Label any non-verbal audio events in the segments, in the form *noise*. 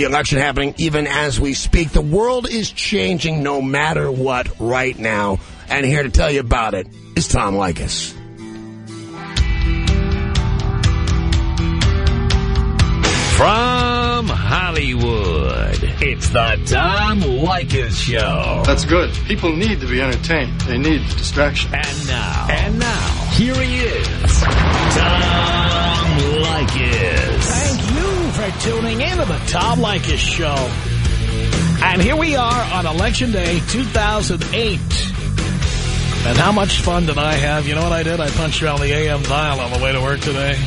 The election happening even as we speak. The world is changing no matter what right now. And here to tell you about it is Tom Leykis. From Hollywood, it's the Tom Leykis Show. That's good. People need to be entertained. They need distraction. And now, and now, here he is, Tom Leykis. Thank you for tuning in to the Tom Leykis Show. And here we are on Election Day 2008. And how much fun did I have? You know what I did? I punched around the AM dial on the way to work today.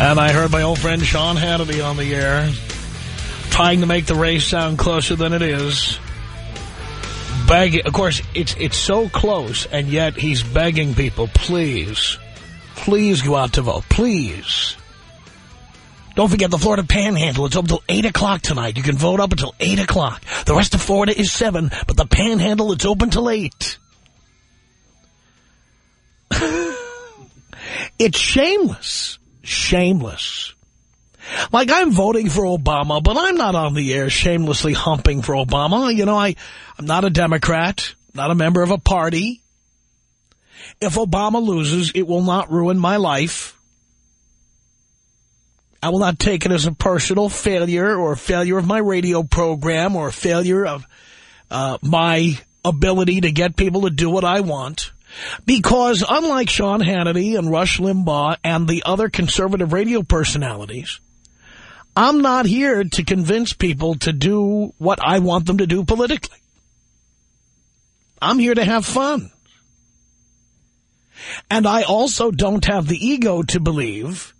And I heard my old friend Sean Hannity on the air trying to make the race sound closer than it is. Begging, of course, it's it's so close, and yet he's begging people, please, please go out to vote, please. Don't forget the Florida Panhandle. It's open until 8 o'clock tonight. You can vote up until 8 o'clock. The rest of Florida is 7, but the Panhandle, it's open till 8. *laughs* it's shameless shameless. Like, I'm voting for Obama, but I'm not on the air shamelessly humping for Obama. You know, I, I'm not a Democrat, not a member of a party. If Obama loses, it will not ruin my life. I will not take it as a personal failure or failure of my radio program or failure of uh, my ability to get people to do what I want. Because unlike Sean Hannity and Rush Limbaugh and the other conservative radio personalities, I'm not here to convince people to do what I want them to do politically. I'm here to have fun. And I also don't have the ego to believe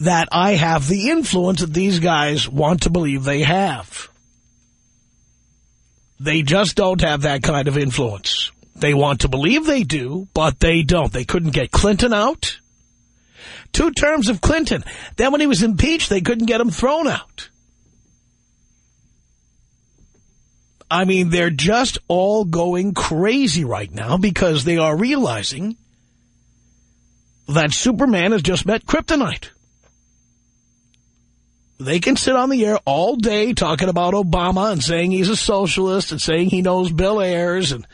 that I have the influence that these guys want to believe they have. They just don't have that kind of influence. They want to believe they do, but they don't. They couldn't get Clinton out. Two terms of Clinton. Then when he was impeached, they couldn't get him thrown out. I mean, they're just all going crazy right now because they are realizing that Superman has just met kryptonite. They can sit on the air all day talking about Obama and saying he's a socialist and saying he knows Bill Ayers and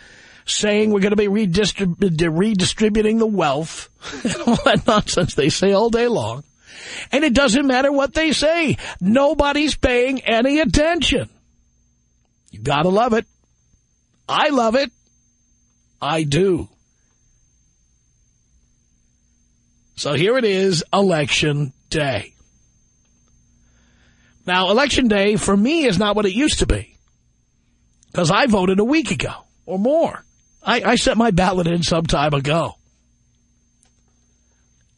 saying we're going to be redistrib redistributing the wealth *laughs* and all that nonsense they say all day long. And it doesn't matter what they say. Nobody's paying any attention. You got to love it. I love it. I do. So here it is, Election Day. Now, Election Day, for me, is not what it used to be. Because I voted a week ago or more. I, I sent my ballot in some time ago.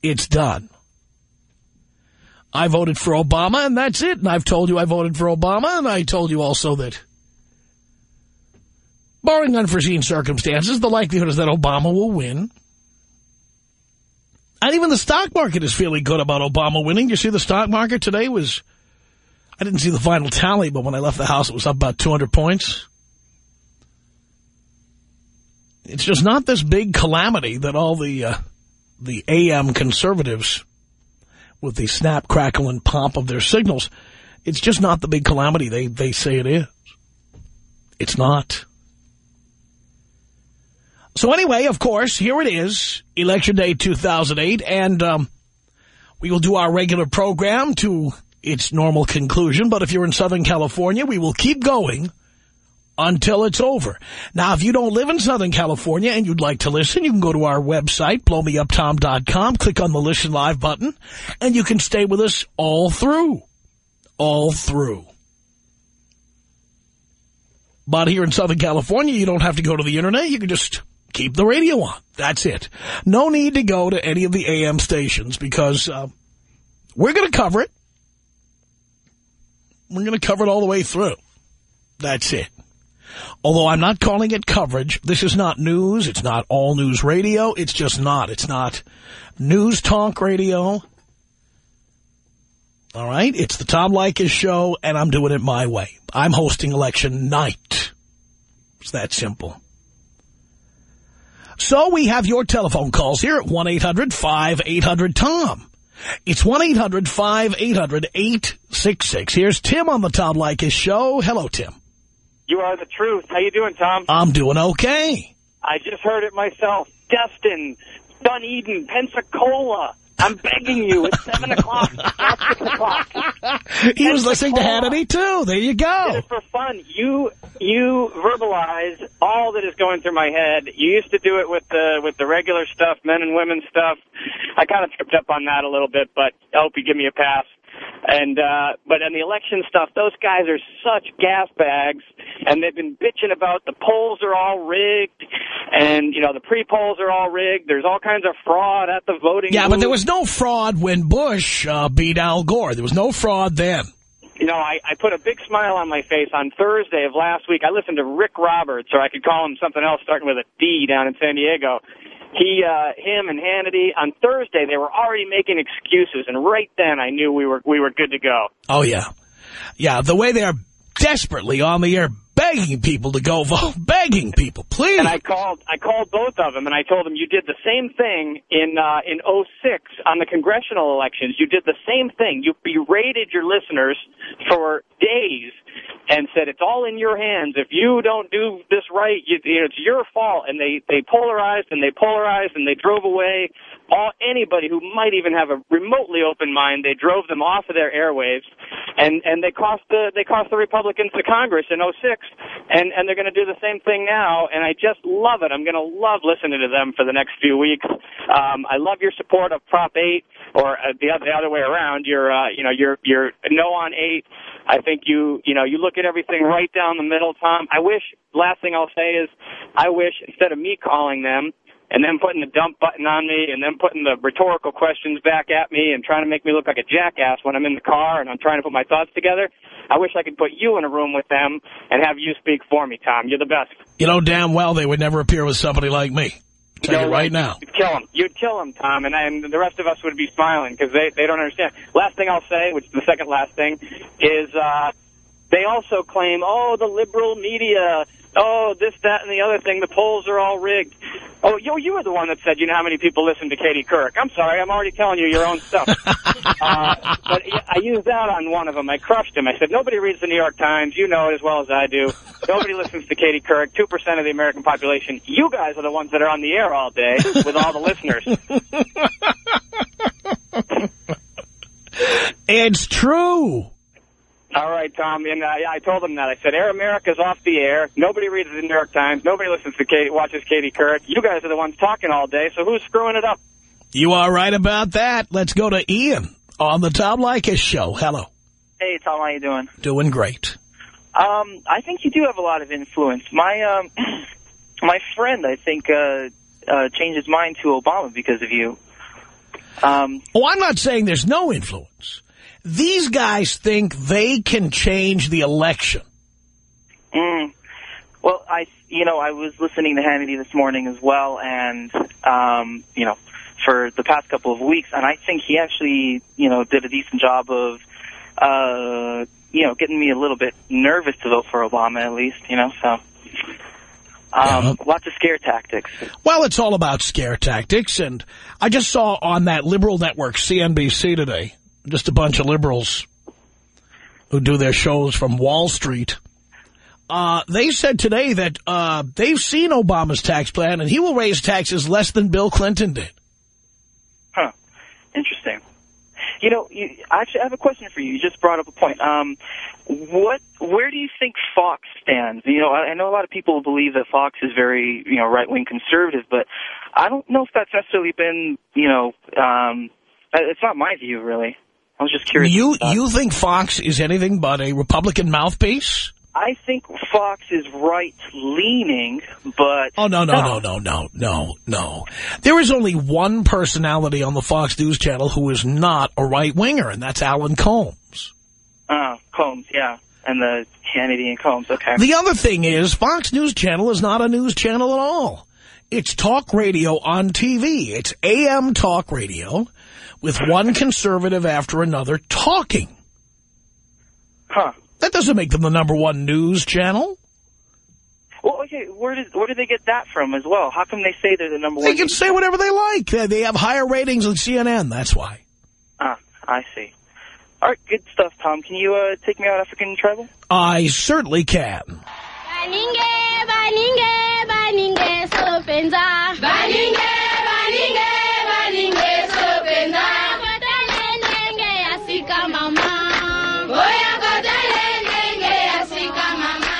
It's done. I voted for Obama, and that's it. And I've told you I voted for Obama, and I told you also that, barring unforeseen circumstances, the likelihood is that Obama will win. And even the stock market is feeling good about Obama winning. You see the stock market today was, I didn't see the final tally, but when I left the house, it was up about 200 points. It's just not this big calamity that all the uh, the AM conservatives, with the snap, crackle, and pop of their signals, it's just not the big calamity they, they say it is. It's not. So anyway, of course, here it is, Election Day 2008, and um, we will do our regular program to its normal conclusion. But if you're in Southern California, we will keep going until it's over. Now, if you don't live in Southern California and you'd like to listen, you can go to our website, blowmeuptom.com, click on the Listen Live button, and you can stay with us all through. All through. But here in Southern California, you don't have to go to the Internet. You can just keep the radio on. That's it. No need to go to any of the AM stations because uh, we're going to cover it. We're going to cover it all the way through. That's it. Although I'm not calling it coverage. This is not news. It's not all news radio. It's just not. It's not news talk radio. All right? It's the Tom Leykis show, and I'm doing it my way. I'm hosting election night. It's that simple. So we have your telephone calls here at 1-800-5800-TOM. It's 1-800-5800-866. Here's Tim on the Tom Leykis show. Hello, Tim. You are the truth. How you doing, Tom? I'm doing okay. I just heard it myself. Destin, Dunedin, Pensacola. I'm begging you. It's 7 o'clock, not 6 o'clock. *laughs* He was listening to Hannity, too. There you go. For fun. You you verbalize all that is going through my head. You used to do it with the with the regular stuff, men and women stuff. I kind of tripped up on that a little bit, but I hope you give me a pass. And uh but on the election stuff, those guys are such gas bags and they've been bitching about the polls are all rigged and you know the pre-polls are all rigged. There's all kinds of fraud at the voting Yeah, but there was no fraud when Bush uh, beat Al Gore. There was no fraud then. you know, I, I put a big smile on my face on Thursday of last week. I listened to Rick Roberts, or I could call him something else starting with a D down in San Diego. He, uh, him and Hannity on Thursday, they were already making excuses, and right then I knew we were we were good to go. Oh, yeah. Yeah, the way they're desperately on the air begging people to go vote. *laughs* Begging people, please. And I called I called both of them, and I told them you did the same thing in uh, in '06 on the congressional elections. You did the same thing. You berated your listeners for days and said it's all in your hands. If you don't do this right, you, it's your fault. And they they polarized and they polarized and they drove away all anybody who might even have a remotely open mind. They drove them off of their airwaves, and and they cost the they cost the Republicans the Congress in '06, and and they're going to do the same thing now. And I just love it. I'm going to love listening to them for the next few weeks. Um, I love your support of Prop 8, or uh, the other the other way around. Your uh, you know you're, you're no on 8. I think you you know you look at everything right down the middle, Tom. I wish. Last thing I'll say is, I wish instead of me calling them and then putting the dump button on me and then putting the rhetorical questions back at me and trying to make me look like a jackass when I'm in the car and I'm trying to put my thoughts together. I wish I could put you in a room with them and have you speak for me, Tom. You're the best. you know damn well they would never appear with somebody like me. Tell you know right now. You'd kill him. You'd kill them, Tom, and, and the rest of us would be smiling because they, they don't understand. Last thing I'll say, which is the second last thing, is uh, they also claim, oh, the liberal media, oh, this, that, and the other thing, the polls are all rigged. Oh, yo, you were the one that said, you know how many people listen to Katie Couric. I'm sorry, I'm already telling you your own stuff. *laughs* uh, but I used that on one of them. I crushed him. I said, nobody reads the New York Times. You know it as well as I do. Nobody *laughs* listens to Katie Couric. 2% of the American population. You guys are the ones that are on the air all day with all the listeners. *laughs* It's true. All right, Tom, and I, I told him that. I said, Air America's off the air. Nobody reads the New York Times. Nobody listens to Katie, watches Katie Couric. You guys are the ones talking all day, so who's screwing it up? You are right about that. Let's go to Ian on the Tom Leykis show. Hello. Hey, Tom, how you doing? Doing great. Um, I think you do have a lot of influence. My um, *clears throat* my friend, I think, uh, uh, changed his mind to Obama because of you. Um, Oh, I'm not saying there's no influence. These guys think they can change the election. mm, well, I, you know, I was listening to Hannity this morning as well, and um, you know, for the past couple of weeks, and I think he actually, you know, did a decent job of, uh, you know, getting me a little bit nervous to vote for Obama, at least, you know, so. Um, Yeah. Lots of scare tactics. Well, it's all about scare tactics, and I just saw on that liberal network, CNBC, today, just a bunch of liberals who do their shows from Wall Street. Uh, they said today that uh, they've seen Obama's tax plan, and he will raise taxes less than Bill Clinton did. Huh. Interesting. You know, you, actually, I have a question for you. You just brought up a point. Um, what, where do you think Fox stands? You know, I, I know a lot of people believe that Fox is very, you know, right-wing conservative, but I don't know if that's necessarily been, you know, um, it's not my view, really. I was just curious. You you think Fox is anything but a Republican mouthpiece? I think Fox is right-leaning, but... Oh, no, no, no, no, no, no, no. There is only one personality on the Fox News Channel who is not a right-winger, and that's Alan Colmes. Uh, Colmes, yeah. And the Hannity and Colmes, okay. The other thing is Fox News Channel is not a news channel at all. It's talk radio on TV. It's AM talk radio with one conservative after another talking. Huh. That doesn't make them the number one news channel. Well, okay, where did where did they get that from as well? How come they say they're the number They one? They can say whatever they like. They they have higher ratings than CNN, that's why. Ah, I see. All right, good stuff, Tom. Can you uh, take me out African tribal? I certainly can. Baninge, baninge, baninge, sopenza. Baninge, baninge, baninge, sopenza. Kotele nenge asika mama. Oya kotele nenge asika mama.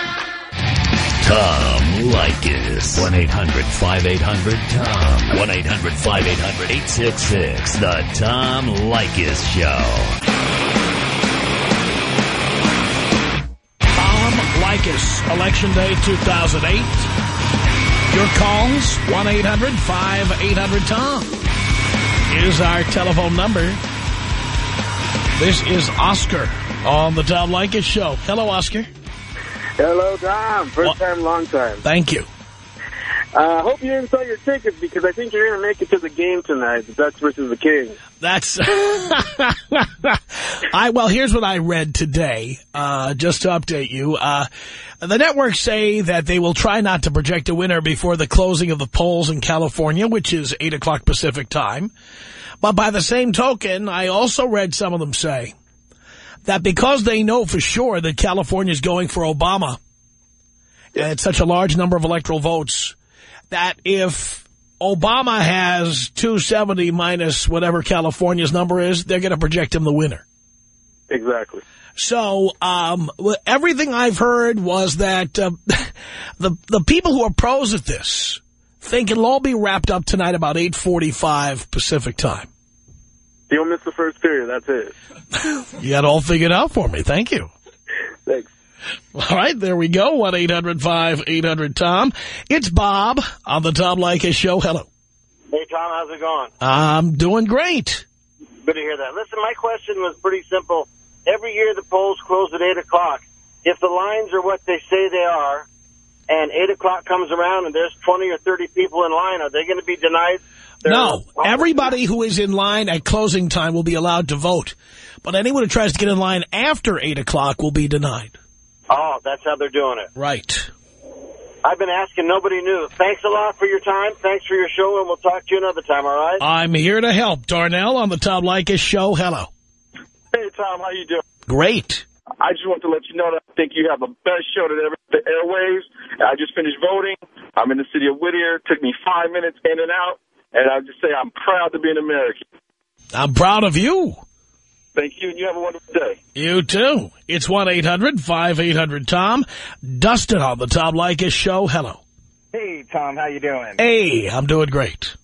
Tom Leykis. 1-800-5800-TOM. 1-800-5800-866. The Tom Leykis Show. Tom Leykis, Election Day 2008. Your calls, 1-800-5800-TOM is our telephone number. This is Oscar on the Tom Leykis Show. Hello, Oscar. Hello, Tom. First What? time, long time. Thank you. I uh, hope you didn't sell your tickets because I think you're going to make it to the game tonight, the Ducks versus the Kings. That's *laughs* I well here's what I read today uh just to update you uh the networks say that they will try not to project a winner before the closing of the polls in California which is 8 o'clock Pacific time but by the same token I also read some of them say that because they know for sure that California is going for Obama and it's such a large number of electoral votes that if Obama has 270 minus whatever California's number is, they're going to project him the winner. Exactly. So um, everything I've heard was that uh, *laughs* the the people who are pros at this think it'll all be wrapped up tonight about 8.45 Pacific time. You'll miss the first period. That's it. *laughs* You got it all figured out for me. Thank you. Thanks. All right, there we go. 1-800-5800-TOM. It's Bob on the Tom Leykis Show. Hello. Hey, Tom, how's it going? I'm doing great. Good to hear that. Listen, my question was pretty simple. Every year the polls close at 8 o'clock. If the lines are what they say they are, and 8 o'clock comes around and there's 20 or 30 people in line, are they going to be denied? No, everybody who is in line at closing time will be allowed to vote. But anyone who tries to get in line after 8 o'clock will be denied. Oh, that's how they're doing it. Right. I've been asking. Nobody knew. Thanks a lot for your time. Thanks for your show, and we'll talk to you another time, all right? I'm here to help. Darnell on the Tom Leykis Show. Hello. Hey, Tom, how you doing? Great. I just want to let you know that I think you have the best show that ever the airwaves. I just finished voting. I'm in the city of Whittier. It took me five minutes in and out. And I'll just say I'm proud to be an American. I'm proud of you. Thank you, and you have a wonderful day. You too. It's 1-800-5800-TOM. Dustin on the Tom Leykis Show. Hello. Hey, Tom, how you doing? Hey, I'm doing great.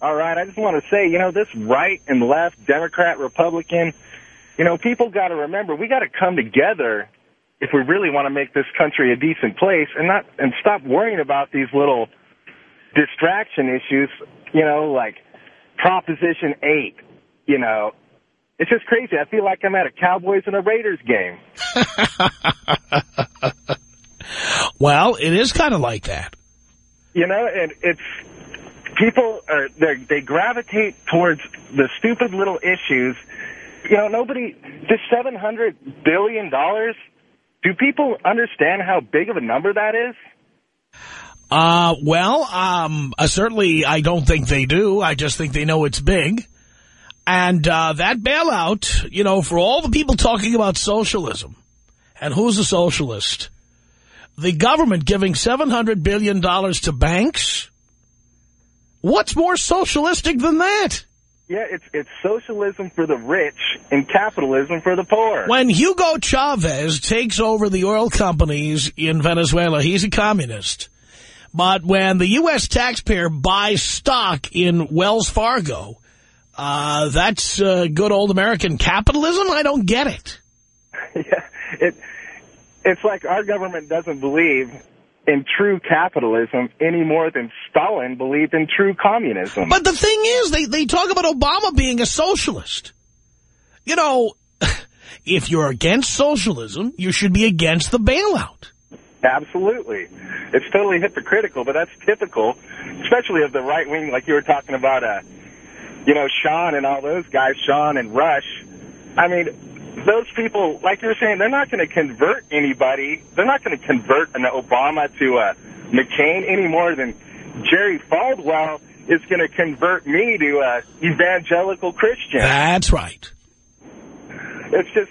All right, I just want to say, you know, this right and left, Democrat, Republican, you know, people got to remember, we got to come together if we really want to make this country a decent place and not and stop worrying about these little distraction issues, you know, like Proposition 8, you know. It's just crazy. I feel like I'm at a Cowboys and a Raiders game. *laughs* Well, it is kind of like that. You know, and it's people are they they gravitate towards the stupid little issues. You know, nobody this seven hundred billion dollars. Do people understand how big of a number that is? Uh, well, um, uh, certainly I don't think they do. I just think they know it's big. And uh, that bailout, you know, for all the people talking about socialism, and who's a socialist? The government giving $700 billion to banks? What's more socialistic than that? Yeah, it's it's socialism for the rich and capitalism for the poor. When Hugo Chavez takes over the oil companies in Venezuela, he's a communist. But when the U.S. taxpayer buys stock in Wells Fargo, uh, that's uh, good old American capitalism? I don't get it. *laughs* yeah, it it's like our government doesn't believe in true capitalism any more than Stalin believed in true communism. But the thing is, they, they talk about Obama being a socialist. You know, *laughs* if you're against socialism, you should be against the bailout. Absolutely. It's totally hypocritical, but that's typical, especially of the right wing, like you were talking about, uh, you know, Sean and all those guys, Sean and Rush. I mean, those people, like you were saying, they're not going to convert anybody. They're not going to convert an Obama to a McCain any more than Jerry Falwell is going to convert me to a evangelical Christian. That's right. It's just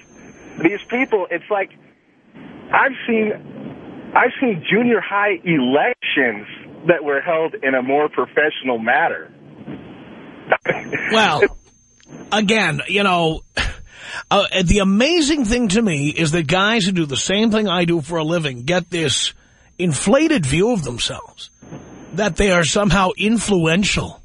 these people. It's like I've seen I've seen junior high elections that were held in a more professional manner. *laughs* Well, again, you know, uh, the amazing thing to me is that guys who do the same thing I do for a living get this inflated view of themselves, that they are somehow influential.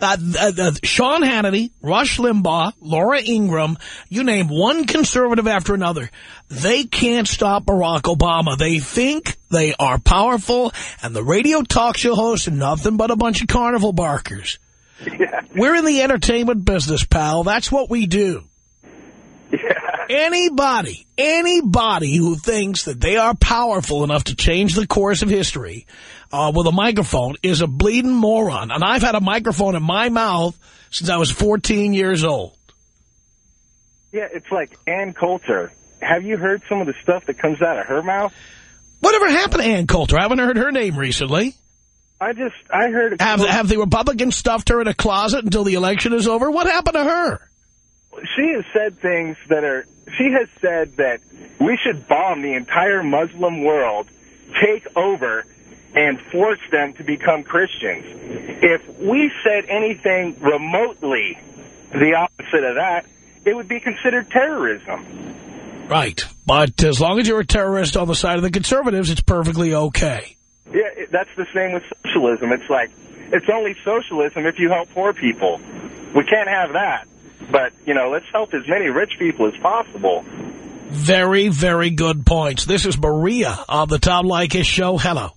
Uh, uh, uh, Sean Hannity, Rush Limbaugh, Laura Ingraham, you name one conservative after another. They can't stop Barack Obama. They think they are powerful, and the radio talk show hosts are nothing but a bunch of carnival barkers. Yeah. *laughs* We're in the entertainment business, pal. That's what we do. Yeah. Anybody, anybody who thinks that they are powerful enough to change the course of history uh, with a microphone is a bleeding moron. And I've had a microphone in my mouth since I was 14 years old. Yeah, it's like Ann Coulter. Have you heard some of the stuff that comes out of her mouth? Whatever happened to Ann Coulter? I haven't heard her name recently. I just, I heard... Have, have the Republicans stuffed her in a closet until the election is over? What happened to her? She has said things that are... She has said that we should bomb the entire Muslim world, take over, and force them to become Christians. If we said anything remotely the opposite of that, it would be considered terrorism. Right. But as long as you're a terrorist on the side of the conservatives, it's perfectly okay. Yeah, that's the same with socialism. It's like, it's only socialism if you help poor people. We can't have that. But, you know, let's help as many rich people as possible. Very, very good points. This is Maria on the Tom Leykis show. Hello.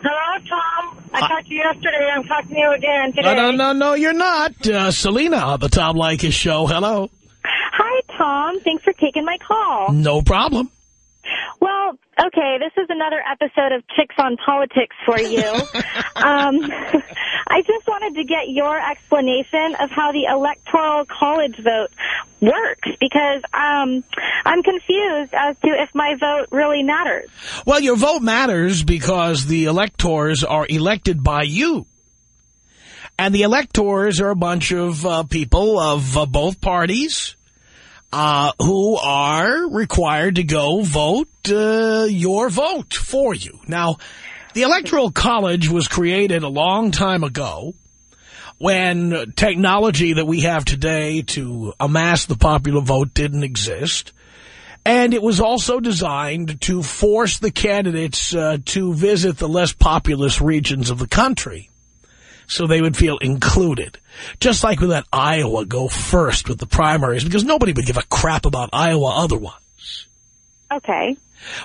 Hello, Tom. I talked to you yesterday. I'm talking to you again today. No, no, no, no, you're not. Uh, Selena on the Tom Leykis show. Hello. Hi, Tom. Thanks for taking my call. No problem. Well, okay, this is another episode of Chicks on Politics for you. *laughs* um, *laughs* I just wanted to get your explanation of how the Electoral College vote works because um, I'm confused as to if my vote really matters. Well, your vote matters because the electors are elected by you. And the electors are a bunch of uh, people of uh, both parties uh, who are required to go vote uh, your vote for you. Now, the Electoral College was created a long time ago when technology that we have today to amass the popular vote didn't exist. And it was also designed to force the candidates uh, to visit the less populous regions of the country so they would feel included. Just like we let Iowa go first with the primaries, because nobody would give a crap about Iowa otherwise. Okay.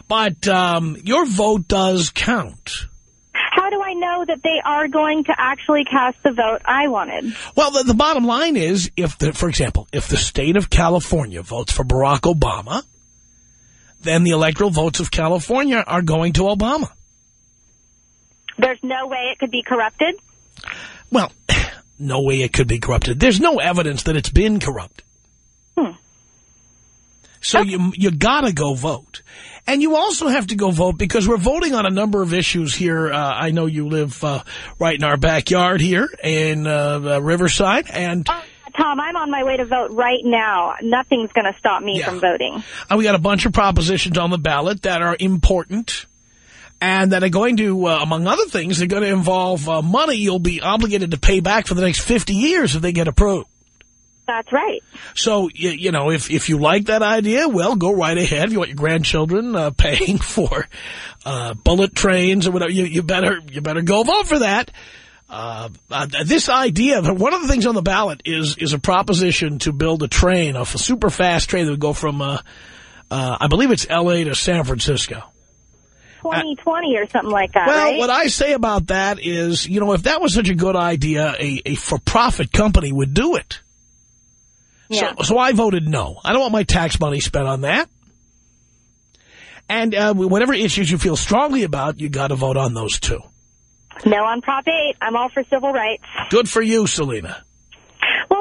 But um, your vote does count. How do I know that they are going to actually cast the vote I wanted? Well, the, the bottom line is, if the, for example, if the state of California votes for Barack Obama, then the electoral votes of California are going to Obama. There's no way it could be corrupted? Well, *clears throat* no way it could be corrupted. There's no evidence that it's been corrupted. Hmm. So you you gotta go vote. And you also have to go vote because we're voting on a number of issues here. Uh, I know you live uh, right in our backyard here in uh, Riverside. and. Tom, I'm on my way to vote right now. Nothing's going to stop me Yeah. from voting. And we got a bunch of propositions on the ballot that are important and that are going to, uh, among other things, they're going to involve uh, money you'll be obligated to pay back for the next 50 years if they get approved. That's right. So, you, you know, if, if you like that idea, well, go right ahead. If you want your grandchildren uh, *laughs* paying for uh, bullet trains or whatever, you, you better you better go vote for that. Uh, uh, this idea, one of the things on the ballot is is a proposition to build a train, a super fast train that would go from, uh, uh, I believe it's L.A. to San Francisco. 2020 or something like that, Well, right? what I say about that is, you know, if that was such a good idea, a, a for-profit company would do it. Yeah. So, so I voted no. I don't want my tax money spent on that. And uh, whatever issues you feel strongly about, you got to vote on those too. No on Prop 8. I'm all for civil rights. Good for you, Selena.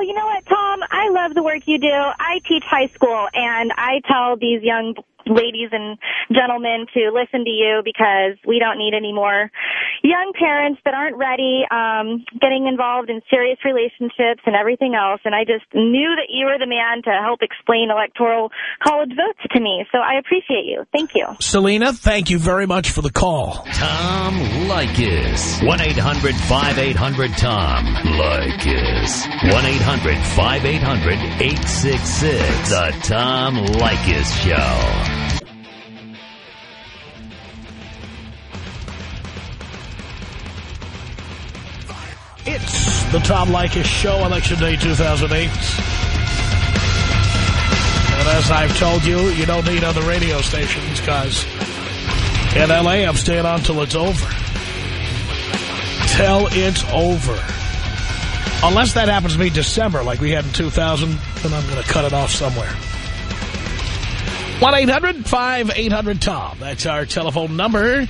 Well, you know what, Tom? Tom, I love the work you do. I teach high school, and I tell these young ladies and gentlemen to listen to you because we don't need any more young parents that aren't ready um, getting involved in serious relationships and everything else. And I just knew that you were the man to help explain electoral college votes to me. So I appreciate you. Thank you. Selena, thank you very much for the call. Tom Leykis. 1-800-5800-TOM. Leykis. 1-800-5800-866. The Tom Leykis Show. It's the Tom Leykis Show, Election Day 2008. And as I've told you, you don't need other radio stations because in L.A. I'm staying on till it's over. Till it's over. Unless that happens to be December like we had in 2000, then I'm going to cut it off somewhere. 1-800-5800-TOM. That's our telephone number.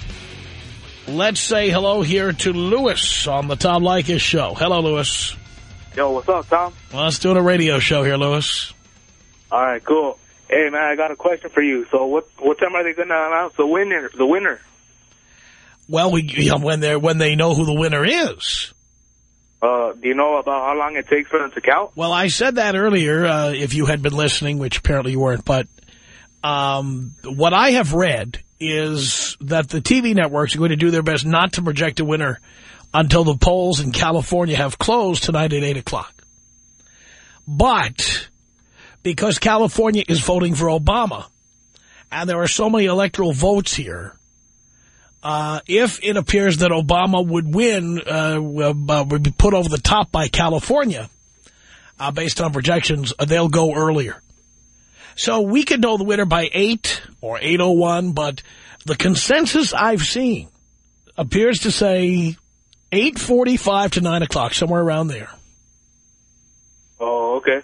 Let's say hello here to Lewis on the Tom Leykis show. Hello, Lewis. Yo, what's up, Tom? Well, let's do a radio show here, Lewis. All right, cool. Hey, man, I got a question for you. So, what what time are they going to announce the winner? The winner? Well, we you know, when they when they know who the winner is. Uh, do you know about how long it takes for them to count? Well, I said that earlier. Uh, if you had been listening, which apparently you weren't, but um, what I have read is that the TV networks are going to do their best not to project a winner until the polls in California have closed tonight at 8 o'clock. But because California is voting for Obama, and there are so many electoral votes here, uh, if it appears that Obama would win, uh, uh, would be put over the top by California, uh, based on projections, uh, they'll go earlier. So we could know the winner by 8 or 8.01, but the consensus I've seen appears to say 8.45 to 9 o'clock, somewhere around there. Oh, okay.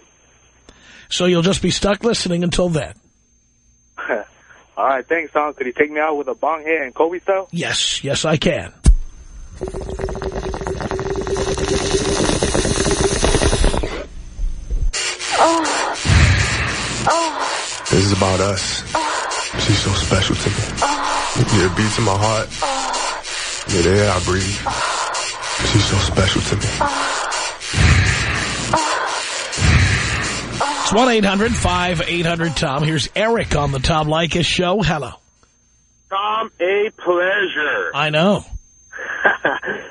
So you'll just be stuck listening until then. *laughs* All right, thanks, Tom. Could you take me out with a bong hit and Kobe style? Yes, yes, I can. Oh. Oh. This is about us. She's so special to me. Yeah, it beats in my heart. Yeah, the air I breathe. She's so special to me. It's 1-800-5800-TOM. Here's Eric on the Tom Leykis show. Hello. Tom, a pleasure. I know. *laughs*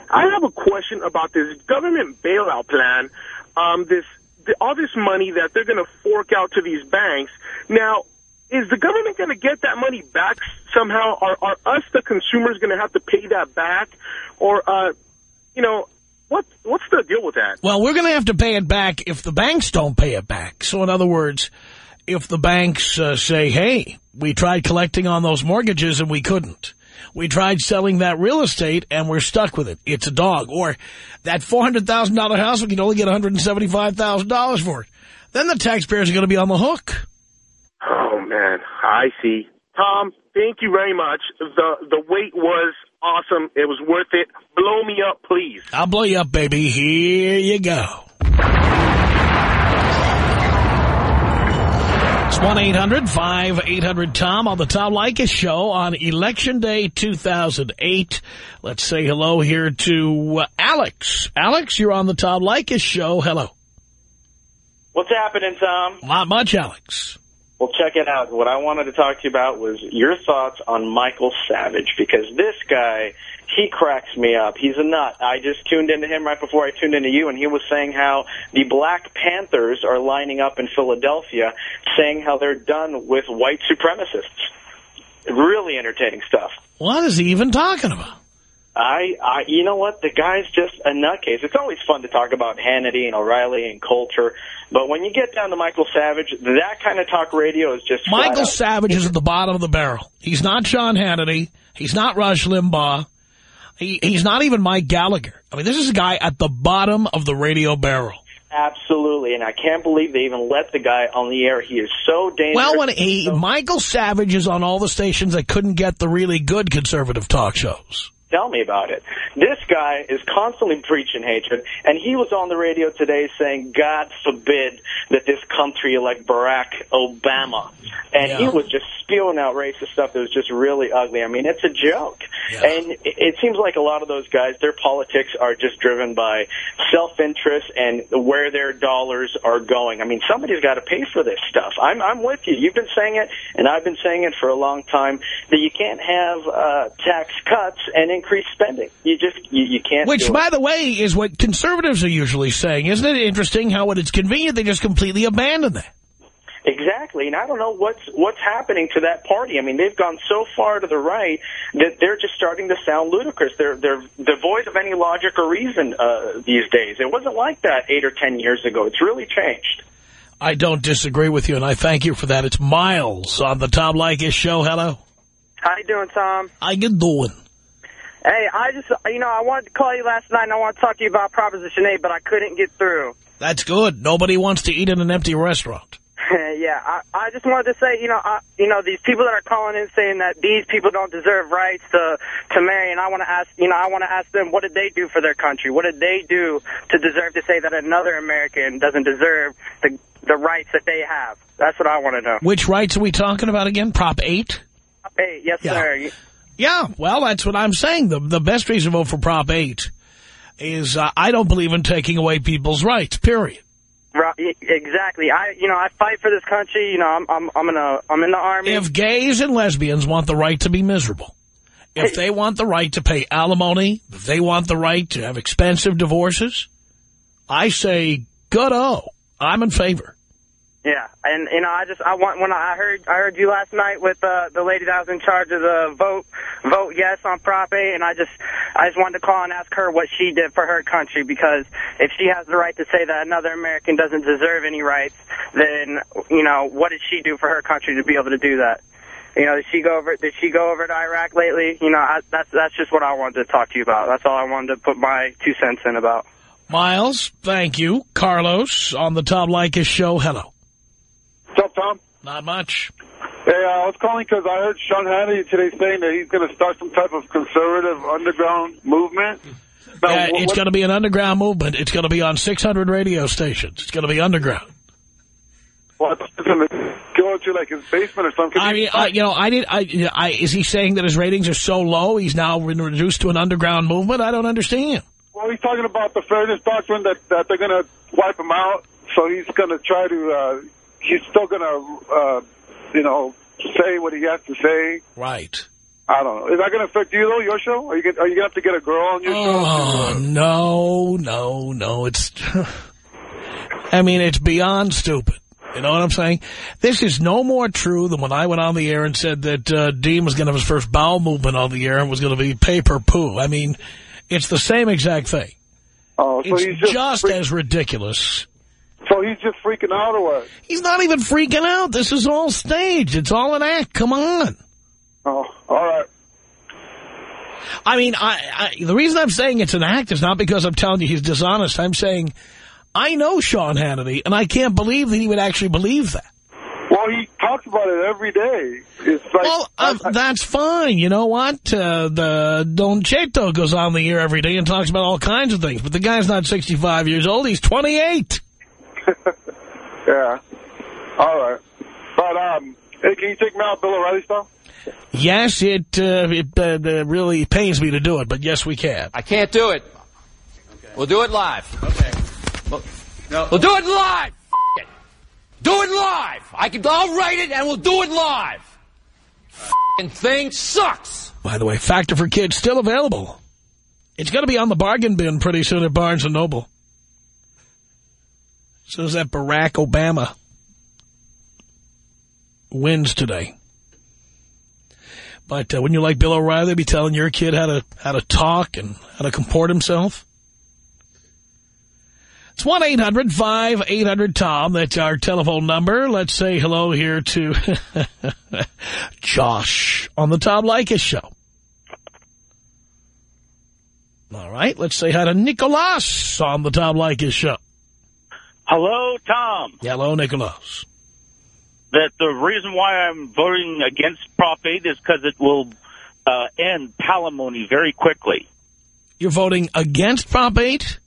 I have a question about this government bailout plan. Um, this the, all this money that they're going to fork out to these banks. Now, is the government going to get that money back somehow? Are, are us, the consumers, going to have to pay that back? Or, uh, you know, what what's the deal with that? Well, we're going to have to pay it back if the banks don't pay it back. So, in other words, if the banks uh, say, hey, we tried collecting on those mortgages and we couldn't. We tried selling that real estate and we're stuck with it. It's a dog. Or that $400,000 house, we can only get $175,000 for it. Then the taxpayers are going to be on the hook. Oh, man. I see. Tom, thank you very much. The the wait was awesome. It was worth it. Blow me up, please. I'll blow you up, baby. Here you go. It's 1-800-5800-TOM on the Tom Leykis Show on Election Day 2008. Let's say hello here to uh, Alex. Alex, you're on the Tom Leykis Show. Hello. What's happening, Tom? Not much, Alex. Well, check it out. What I wanted to talk to you about was your thoughts on Michael Savage, because this guy, he cracks me up. He's a nut. I just tuned into him right before I tuned into you, and he was saying how the Black Panthers are lining up in Philadelphia, saying how they're done with white supremacists. Really entertaining stuff. What is he even talking about? I, I, you know what? The guy's just a nutcase. It's always fun to talk about Hannity and O'Reilly and Coulter, but when you get down to Michael Savage, that kind of talk radio is just Michael Savage is at the bottom of the barrel. He's not Sean Hannity. He's not Rush Limbaugh. He, he's not even Mike Gallagher. I mean, this is a guy at the bottom of the radio barrel. Absolutely, and I can't believe they even let the guy on the air. He is so dangerous. Well, when he, Michael Savage is on all the stations that couldn't get the really good conservative talk shows. Tell me about it. This guy is constantly preaching hatred, and he was on the radio today saying, God forbid that this country elect Barack Obama. And he was just spewing out racist stuff that was just really ugly. I mean, it's a joke. And it, it seems like a lot of those guys, their politics are just driven by self-interest and where their dollars are going. I mean, somebody's got to pay for this stuff. I'm, I'm with you. You've been saying it, and I've been saying it for a long time, that you can't have uh, tax cuts and increase spending. You just, you, you can't Which, do by the way, is what conservatives are usually saying. Isn't it interesting how when it's convenient, they just completely abandon that? Exactly, and I don't know what's what's happening to that party. I mean, they've gone so far to the right that they're just starting to sound ludicrous. They're they're devoid of any logic or reason uh, these days. It wasn't like that eight or ten years ago. It's really changed. I don't disagree with you, and I thank you for that. It's Miles on the Tom Leykis show. Hello. How you doing, Tom? How you doing? Hey, I just, you know, I wanted to call you last night and I want to talk to you about Proposition 8, but I couldn't get through. That's good. Nobody wants to eat in an empty restaurant. *laughs* yeah, I, I just wanted to say, you know, I, you know, these people that are calling in saying that these people don't deserve rights to to marry, and I want to ask, you know, I want to ask them, what did they do for their country? What did they do to deserve to say that another American doesn't deserve the the rights that they have? That's what I want to know. Which rights are we talking about again? Prop 8? Hey, yes, Yeah. sir. You- Yeah, well, that's what I'm saying. The, the best reason to vote for Prop 8 is uh, I don't believe in taking away people's rights, period. Right, exactly. I, you know, I fight for this country. You know, I'm, I'm, I'm in a, I'm in the army. If gays and lesbians want the right to be miserable, if they want the right to pay alimony, if they want the right to have expensive divorces, I say, good-o. I'm in favor. Yeah, and you know, I just I want when I heard I heard you last night with uh, the lady that was in charge of the vote vote yes on Prop 8, and I just I just wanted to call and ask her what she did for her country because if she has the right to say that another American doesn't deserve any rights, then you know what did she do for her country to be able to do that? You know, did she go over? Did she go over to Iraq lately? You know, I, that's that's just what I wanted to talk to you about. That's all I wanted to put my two cents in about. Miles, thank you. Carlos on the Tom Leykis show. Hello. Tom? Not much. Hey, uh, I was calling because I heard Sean Hannity today saying that he's going to start some type of conservative underground movement. *laughs* Now, Yeah, it's going to be an underground movement. It's going to be on 600 radio stations. It's going to be underground. what, he's going to go into like his basement or something. I mean, I, you know, I did. I, I is he saying that his ratings are so low he's now been reduced to an underground movement? I don't understand. well, he's talking about the fairness doctrine that that they're going to wipe him out. So he's going to try to. Uh, he's still going to, uh, you know, say what he has to say. Right. I don't know. Is that going to affect you though? Your show? Are you gonna, are you going to have to get a girl on your Oh show? no, no, no! It's. *laughs* I mean, it's beyond stupid. You know what I'm saying? This is no more true than when I went on the air and said that uh, Dean was going to have his first bowel movement on the air and was going to be paper poo. I mean, it's the same exact thing. Oh, so it's he's just, just as ridiculous. So he's just freaking out or what? He's not even freaking out. This is all staged. It's all an act. Come on. Oh, all right. I mean, I, I the reason I'm saying it's an act is not because I'm telling you he's dishonest. I'm saying I know Sean Hannity, and I can't believe that he would actually believe that. Well, he talks about it every day. It's like Well, um, that's fine. You know what? Uh, the Don Cheto goes on the air every day and talks about all kinds of things. But the guy's not 65 years old. He's 28. *laughs* yeah. All right. But um, hey, can you take me out Bill O'Reilly stuff? Yes, it uh, it uh, really pains me to do it, but yes, we can. I can't do it. We'll do it live. Okay. We'll, we'll do it live. It. Do it live. I can. I'll write it and we'll do it live. F***ing thing sucks. By the way, Factor for Kids still available. It's going to be on the bargain bin pretty soon at Barnes & Noble. So is that Barack Obama wins today. But uh, wouldn't you like Bill O'Reilly be telling your kid how to how to talk and how to comport himself? It's 1-800-5800-TOM. That's our telephone number. Let's say hello here to *laughs* Josh on the Tom Leykis Show. All right, let's say hi to Nicholas on the Tom Leykis Show. Hello, Tom. Hello, Nicholas. That the reason why I'm voting against Prop 8 is because it will uh, end palimony very quickly. You're voting against Prop 8?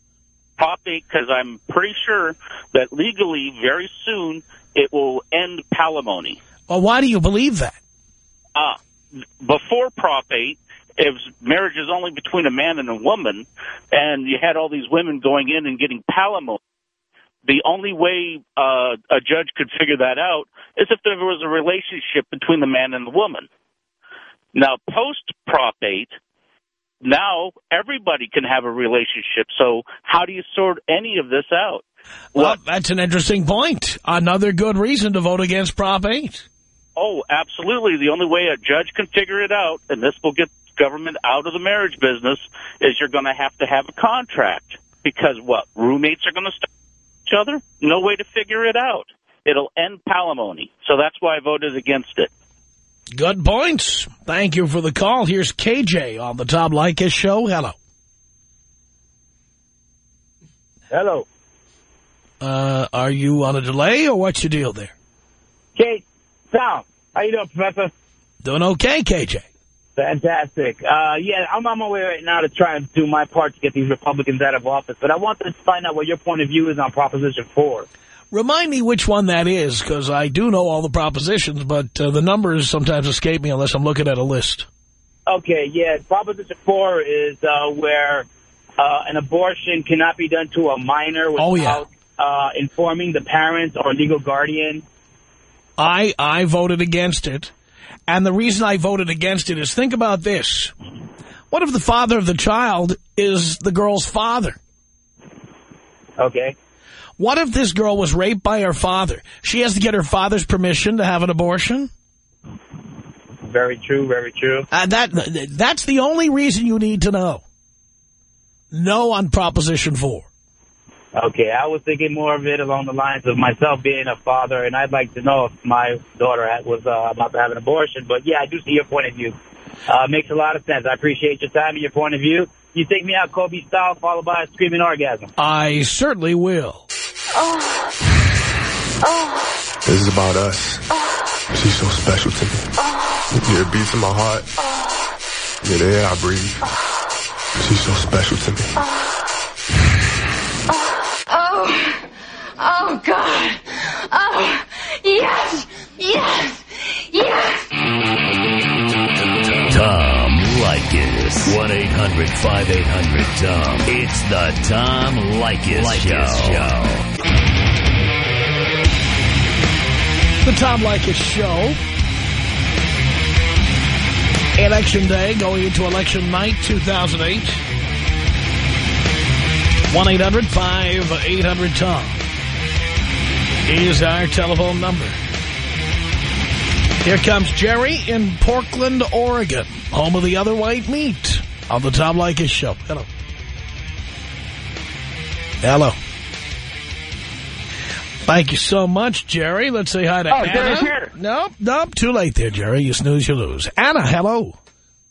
Prop 8, because I'm pretty sure that legally, very soon, it will end palimony. Well, why do you believe that? Uh, before Prop 8, if marriage is only between a man and a woman, and you had all these women going in and getting palimony, the only way uh, a judge could figure that out is if there was a relationship between the man and the woman. Now, post Prop 8, now everybody can have a relationship. So how do you sort any of this out? Well, that's an interesting point. Another good reason to vote against Prop 8. Oh, absolutely. The only way a judge can figure it out, and this will get government out of the marriage business, is you're going to have to have a contract. Because what? Roommates are going to start each other? No way to figure it out. It'll end palimony. So that's why I voted against it. Good points. Thank you for the call. Here's KJ on the Tom Leykis show. Hello. Hello. Uh, are you on a delay or what's your deal there? Kate, Tom, how you doing, Professor? Doing okay, KJ. Fantastic. Uh, yeah, I'm on my way right now to try and do my part to get these Republicans out of office, but I wanted to find out what your point of view is on Proposition 4. Remind me which one that is, because I do know all the propositions, but uh, the numbers sometimes escape me unless I'm looking at a list. Okay, yeah, Proposition 4 is uh, where uh, an abortion cannot be done to a minor without Oh, yeah. uh, informing the parents or legal guardian. I I voted against it. And the reason I voted against it is think about this. What if the father of the child is the girl's father? Okay. What if this girl was raped by her father? She has to get her father's permission to have an abortion? Very true, very true. And that that's the only reason you need to know. No on Proposition 4. Okay, I was thinking more of it along the lines of myself being a father, and I'd like to know if my daughter was uh, about to have an abortion. But yeah, I do see your point of view. Uh, makes a lot of sense. I appreciate your time and your point of view. You take me out Kobe style, followed by a screaming orgasm. I certainly will. oh This is about us. She's so special to me. Yeah, it beats in my heart. Yeah, the air I breathe. She's so special to me. Oh God. Oh, yes, yes, yes. Tom Leykis. 1-800-5800-TOM. It's the Tom Leykis, Show. The Tom Leykis Show. Election day going into election night 2008. 1-800-5800-TOM is our telephone number. Here comes Jerry in Portland, Oregon, home of the other white meat on the Tom Leykis Show. Hello. Hello. Thank you so much, Jerry. Let's say hi to Oh, Anna. Jerry's here. Nope, nope, too late there, Jerry. You snooze, you lose. Anna, hello.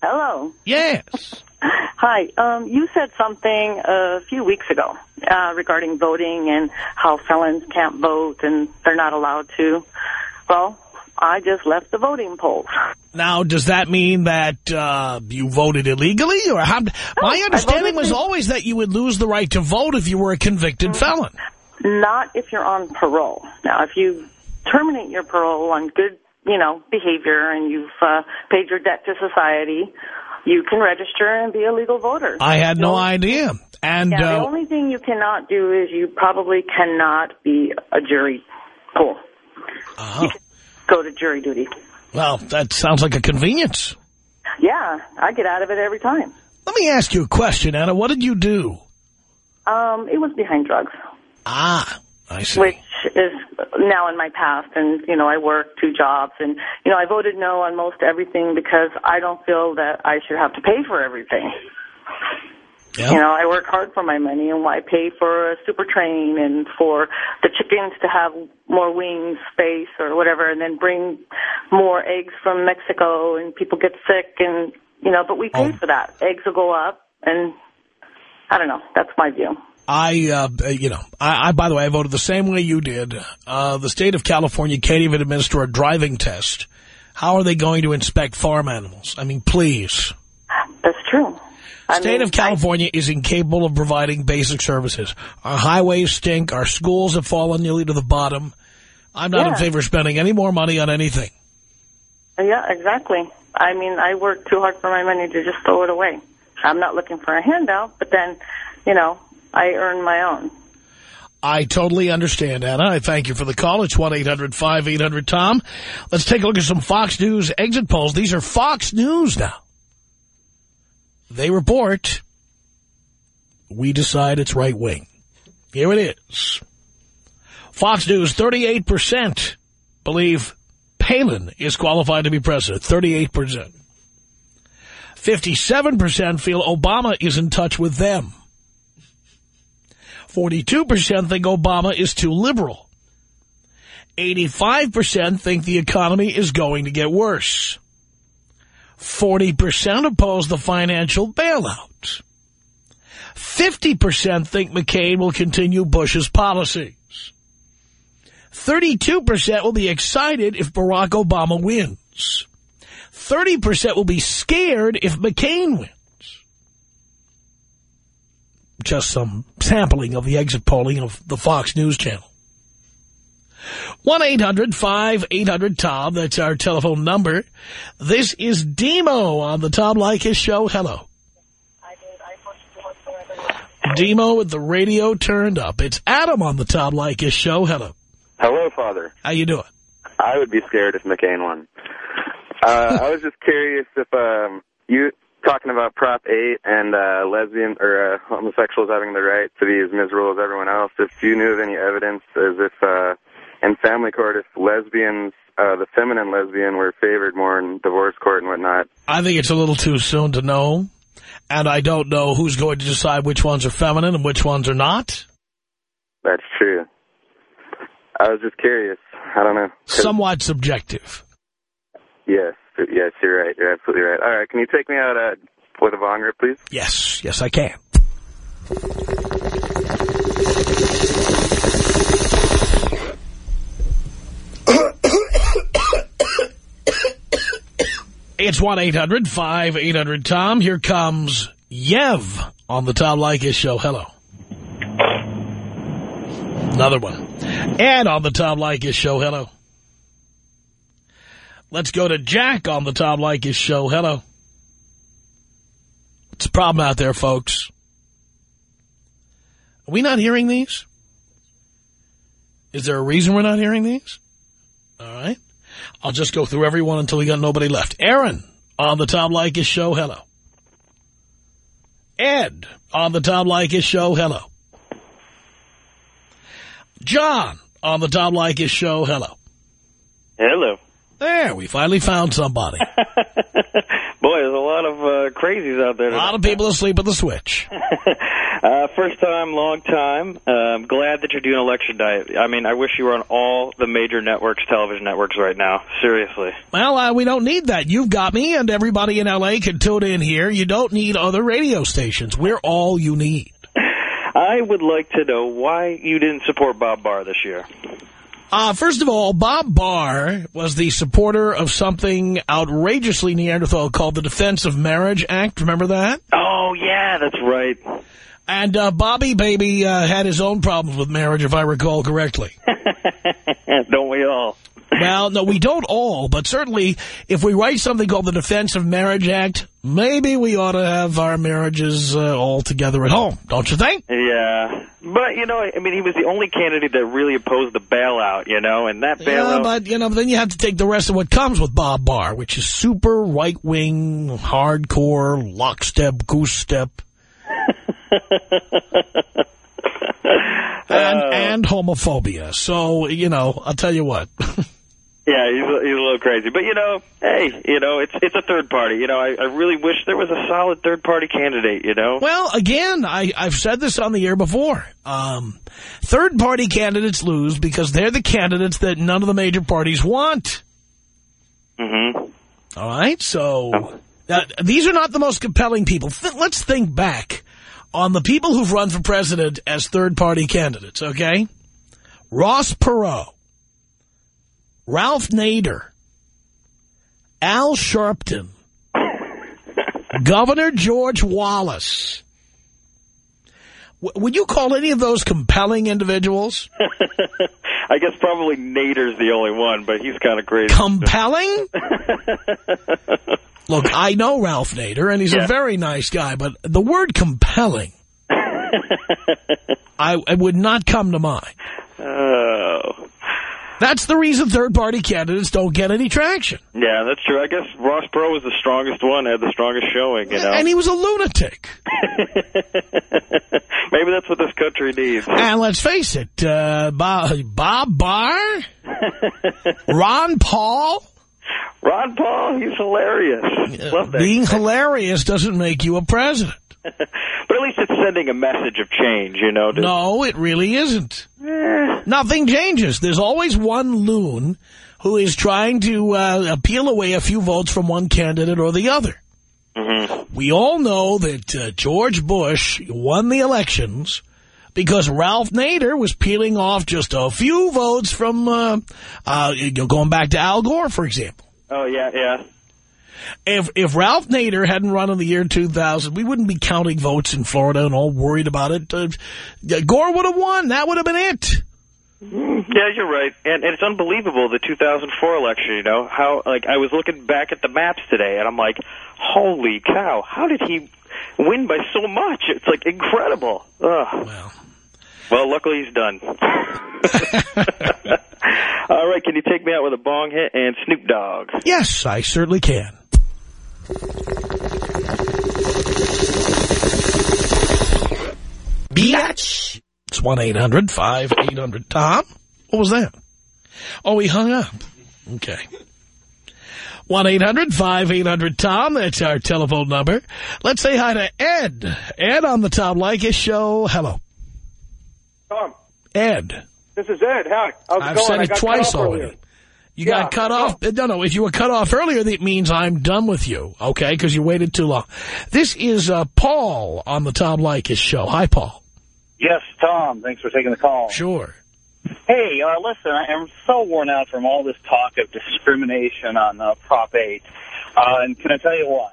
Hello. Yes. *laughs* Hi. Um, you said something a few weeks ago uh, regarding voting and how felons can't vote and they're not allowed to. Well, I just left the voting polls. Now, does that mean that uh, you voted illegally? or how? My understanding was always that you would lose the right to vote if you were a convicted felon. Not if you're on parole. Now, if you terminate your parole on good, you know, behavior and you've uh, paid your debt to society, you can register and be a legal voter. I had no idea. And yeah, the uh, only thing you cannot do is you probably cannot be a jury pool. oh, Go to jury duty. well, that sounds like a convenience. Yeah, I get out of it every time. Let me ask you a question, Anna. What did you do? Um, it was behind drugs, Ah, I see. which is now in my past. And, you know, I work two jobs. And, you know, I voted no on most everything because I don't feel that I should have to pay for everything. You know, I work hard for my money, and why pay for a super train and for the chickens to have more wing space or whatever, and then bring more eggs from Mexico, and people get sick, and you know, but we pay oh. for that. Eggs will go up, and I don't know. That's my view. I, uh, you know, I, I, by the way, I voted the same way you did. Uh, the state of California can't even administer a driving test. How are they going to inspect farm animals? I mean, please. That's true. The I state mean, of California is incapable of providing basic services. Our highways stink. Our schools have fallen nearly to the bottom. I'm not in favor of spending any more money on anything. Yeah, exactly. I mean, I work too hard for my money to just throw it away. I'm not looking for a handout, but then, you know, I earn my own. I totally understand, Anna. I thank you for the call. It's 1-800-5800-TOM. Let's take a look at some Fox News exit polls. These are Fox News now. They report, we decide it's right wing. Here it is. Fox News, 38% believe Palin is qualified to be president. 38%. 57% feel Obama is in touch with them. 42% think Obama is too liberal. 85% think the economy is going to get worse. 40% oppose the financial bailout. 50% think McCain will continue Bush's policies. 32% will be excited if Barack Obama wins. 30% will be scared if McCain wins. Just some sampling of the exit polling of the Fox News channel. 1-800-5800-TOM. That's our telephone number. This is Demo on the Tom Leykis show. Hello. Demo with the radio turned up. It's Adam on the Tom Leykis show. Hello. Hello, Father. How you doing? I would be scared if McCain won. Uh, I was just curious if um, you talking about Prop 8 and uh, lesbian or uh, homosexuals having the right to be as miserable as everyone else. If you knew of any evidence, as if uh, in family court, if lesbians, uh, the feminine lesbian, were favored more in divorce court and whatnot. I think it's a little too soon to know. And I don't know who's going to decide which ones are feminine and which ones are not. That's true. I was just curious. I don't know. Somewhat subjective. Yes, yes, you're right. You're absolutely right. All right, can you take me out uh, with a rip, please? Yes, yes, I can. It's 1-800-5800-TOM. Here comes Yev on the Tom Leykis show. Hello. Another one. And on the Tom Leykis show. Hello. Let's go to Jack on the Tom Leykis show. Hello. It's a problem out there, folks. Are we not hearing these? Is there a reason we're not hearing these? All right. I'll just go through everyone until we got nobody left. Aaron on the Tom Leykis show. Hello. Ed on the Tom Leykis show. Hello. John on the Tom Leykis show. Hello. Hello. There, we finally found somebody. *laughs* Boy, there's a lot of uh, crazies out there. A lot of people asleep at the switch. *laughs* uh, first time, long time. Uh, I'm glad that you're doing election night. I mean, I wish you were on all the major networks, television networks right now. Seriously. Well, uh, we don't need that. You've got me, and everybody in L.A. can tune in here. You don't need other radio stations. We're all you need. *laughs* I would like to know why you didn't support Bob Barr this year. Uh, first of all, Bob Barr was the supporter of something outrageously Neanderthal called the Defense of Marriage Act. Remember that? Oh, yeah, that's right. And uh, Bobby Baby uh, had his own problems with marriage, if I recall correctly. *laughs* Don't we all? Well, no, we don't all, but certainly if we write something called the Defense of Marriage Act, maybe we ought to have our marriages uh, all together at home, don't you think? Yeah. But, you know, I mean, he was the only candidate that really opposed the bailout, you know, and that bailout... Yeah, but, you know, then you have to take the rest of what comes with Bob Barr, which is super right-wing, hardcore, lockstep, goose step. *laughs* and, and homophobia. So, you know, I'll tell you what. *laughs* Yeah, he's a, he's a little crazy, but you know, hey, you know, it's it's a third party. You know, I, I really wish there was a solid third party candidate. You know, Well, again, I, I've said this on the air before. Um, third-party candidates lose because they're the candidates that none of the major parties want. Mm-hmm. All right, so uh, these are not the most compelling people. Th let's think back on the people who've run for president as third-party candidates, okay? Ross Perot, Ralph Nader, Al Sharpton, Governor George Wallace. W would you call any of those compelling individuals? *laughs* I guess probably Nader's the only one, but he's kind of crazy. Compelling? *laughs* Look, I know Ralph Nader, and he's Yeah. a very nice guy, but the word compelling, *laughs* I, it would not come to mind. Oh. That's the reason third-party candidates don't get any traction. Yeah, that's true. I guess Ross Perot was the strongest one, had the strongest showing, you know. And he was a lunatic. *laughs* Maybe that's what this country needs. And let's face it, uh, Bob, Bob Barr, *laughs* Ron Paul. Ron Paul, he's hilarious. Love that. Being hilarious doesn't make you a president. *laughs* but at least it's sending a message of change, you know. to- No, it really isn't. Nothing changes. There's always one loon who is trying to uh, appeal away a few votes from one candidate or the other. Mm-hmm. We all know that uh, George Bush won the elections because Ralph Nader was peeling off just a few votes from, uh, uh, going back to Al Gore, for example. Oh, yeah, yeah. If if Ralph Nader hadn't run in the year 2000, we wouldn't be counting votes in Florida and all worried about it. Uh, Gore would have won. That would have been it. Mm, Yeah, you're right. And, and it's unbelievable, the 2004 election, you know, how, like, I was looking back at the maps today, and I'm like, holy cow, how did he win by so much? It's, like, incredible. Ugh. Well. Well, luckily he's done. *laughs* *laughs* All right, can you take me out with a bong hit and Snoop Dogg? Yes, I certainly can. Biatch. It's 1-800-5800-TOM. What was that? Oh, he hung up. Okay. 1-800-5800-TOM. That's our telephone number. Let's say hi to Ed. Ed on the Tom Leykis show. Hello. Tom, Ed. this is Ed. Hi. How's it I've going? said I it got twice off already. Earlier. You Yeah, got cut I know. off. No, no, if you were cut off earlier, that means I'm done with you, okay, because you waited too long. This is uh, Paul on the Tom Leykis show. Hi, Paul. Yes, Tom. Thanks for taking the call. Sure. Hey, uh, listen, I am so worn out from all this talk of discrimination on uh, Prop 8. Uh, and can I tell you why?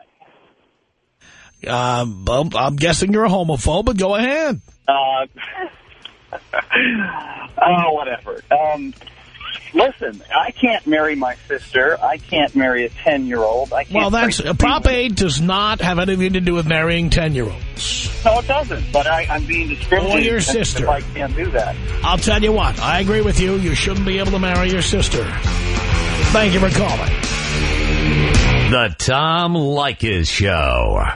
Um, I'm guessing you're a homophobe, but go ahead. Uh, oh, *laughs* whatever. Um, listen, I can't marry my sister. I can't marry a 10-year-old. I can't Well, that's uh, Prop 8 does not have anything to do with marrying 10-year-olds. No, it doesn't. But I, I'm being discriminated Or your sister. if I can't do that. I'll tell you what, I agree with you. You shouldn't be able to marry your sister. Thank you for calling. The Tom Leykis Show.